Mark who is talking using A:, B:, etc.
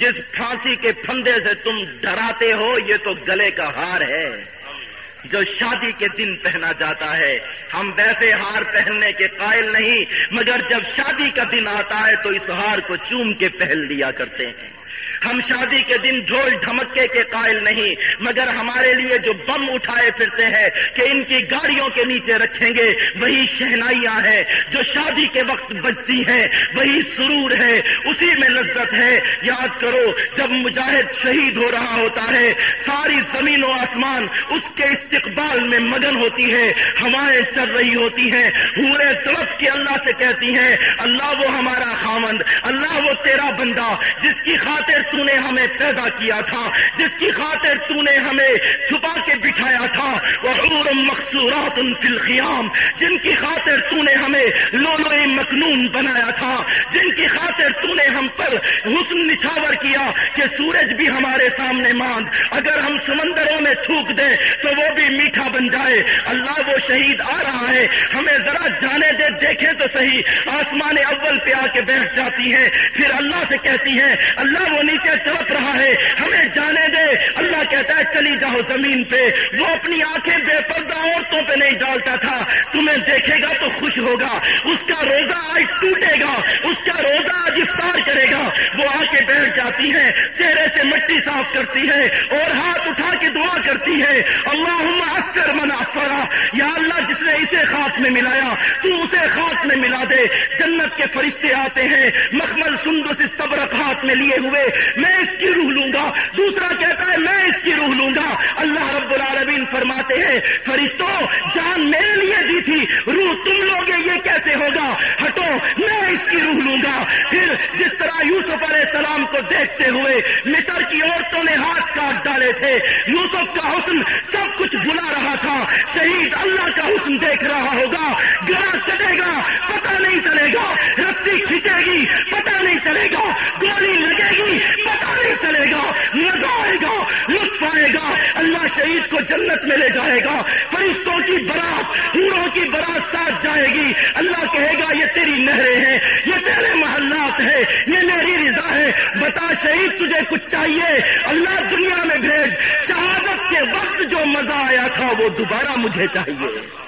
A: جس پھانسی کے پھندے سے تم ڈراتے ہو، یہ تو گلے کا ہار ہے۔ جو شادی کے دن پہنا جاتا ہے، ہم ویسے ہار پہننے کے قائل نہیں، مگر جب شادی کا دن آتا ہے تو اس ہار کو چوم کے پہن لیا کرتے ہیں۔ ہم شادی کے دن ڈھول ڈھمکے کے قائل نہیں، مگر ہمارے لیے جو بم اٹھائے پھرتے ہیں کہ ان کی گاڑیوں کے نیچے رکھیں گے، وہی شہنائیاں ہیں جو شادی کے وقت بجتی ہیں، وہی سرور ہے اسی میں لذت ہے۔ یاد کرو، جب مجاہد شہید ہو رہا ہوتا ہے، ساری زمین و آسمان اس کے استقبال میں مگن ہوتی ہے، ہوائیں چل رہی ہوتی ہیں ہورے طرف کے اللہ سے کہتی ہیں، اللہ وہ ہمارا خامند اللہ وہ تیرا بندہ جس کی خاطر تو نے ہمیں پیدا کیا تھا، جس کی خاطر تو نے ہمیں چھپا کے بٹھایا تھا، وہ مقصورات فی الخیام جن کی خاطر تو نے ہمیں لولو مکنون بنایا تھا، جن کی خاطر تو نے ہم پر حسن نچھاور کیا کہ سورج بھی ہمارے سامنے ماند۔ اگر ہم سمندروں میں تھوک دیں تو وہ بھی میٹھا بن جائے۔ اللہ وہ شہید آ رہا ہے۔ ہمیں ذرا جانے دے دیکھیں تو صحیح۔ آسمان اول پہ آ کے بیٹھ جاتی ہیں پھر اللہ سے کہتی ہیں، اللہ وہ نیچے تڑپ رہا ہے، ہمیں جانے دے۔ اللہ کہتا ہے، چلی جاؤ زمین پہ۔ وہ اپنی آنکھیں بے پردہ عورتوں پہ نہیں ڈالتا تھا۔ تمہیں دیکھے گا تو خوش ہوگا۔ اس کا روزہ آج ٹوٹے گا۔ اس کا روزہ آج افطار کرے گا۔ وہ آ کے بیٹھ جاتی ہے چہرے سے مٹی صاف کرتی ہے اور ہاتھ اٹھا کے دعا کرتی ہے اللہ اکثر منا فرا یا اللہ جس نے اسے خاک میں ملایا، تو اسے خاک میں ملا دے۔ جنت کے فرشتے آتے ہیں، مخمل سندس صبرک ہاتھ میں لیے ہوئے۔ میں اس کی روح لوں گا۔ دوسرا کہتا ہے، میں اس کی روح لوں گا۔ اللہ رب العالمین فرماتے ہیں، فرشتوں، جان میرے لیے دی تھی، روح تم لوگے، یہ کیسے ہوگا؟ ہٹو، میں اس کی روح لوں گا۔ پھر جس طرح یوسف علیہ السلام کو دیکھتے ہوئے مصر کی عورتوں نے ہاتھ کاٹ ڈالے تھے، یوسف کا حسن سب کچھ بلا رہا تھا۔ شہید اللہ کا حسن دیکھ رہا ہوگا۔ گلا چلے گا، پتہ نہیں چلے گا۔ رسی کھینچے گی، پتہ نہیں چلے گا گولی لگے گی پتا نہیں چلے گا مزہ آئے گا لطف گا، اللہ شہید کو جنت میں لے جائے گا۔ فرشتوں کی برات، پوروں کی برات ساتھ جائے گی۔ اللہ کہے گا، یہ تیری نہریں ہیں، یہ تیرے محلات ہیں، یہ میری رضا ہے۔ بتا شہید، تجھے کچھ چاہیے؟ اللہ دنیا میں بھیج۔ شہادت کے وقت جو مزہ آیا تھا، وہ دوبارہ مجھے چاہیے۔